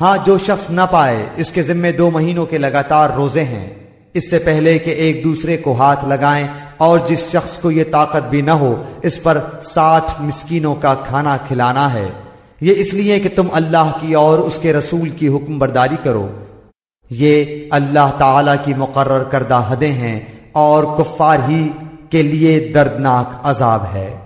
ہاں جو شخص نہ پائے، اس کے ذمے دو مہینوں کے لگاتار روزے ہیں۔ اس سے پہلے کہ ایک دوسرے کو ہاتھ لگائیں اور جس شخص کو یہ طاقت بھی نہ ہو، اس پر ساٹھ مسکینوں کا کھانا کھلانا ہے۔ یہ اس لیے کہ تم اللہ کی اور اس کے رسول کی حکم برداری کرو۔ یہ اللہ تعالی کی مقرر کردہ حدیں ہیں اور کفار ہی کے لیے دردناک عذاب ہے۔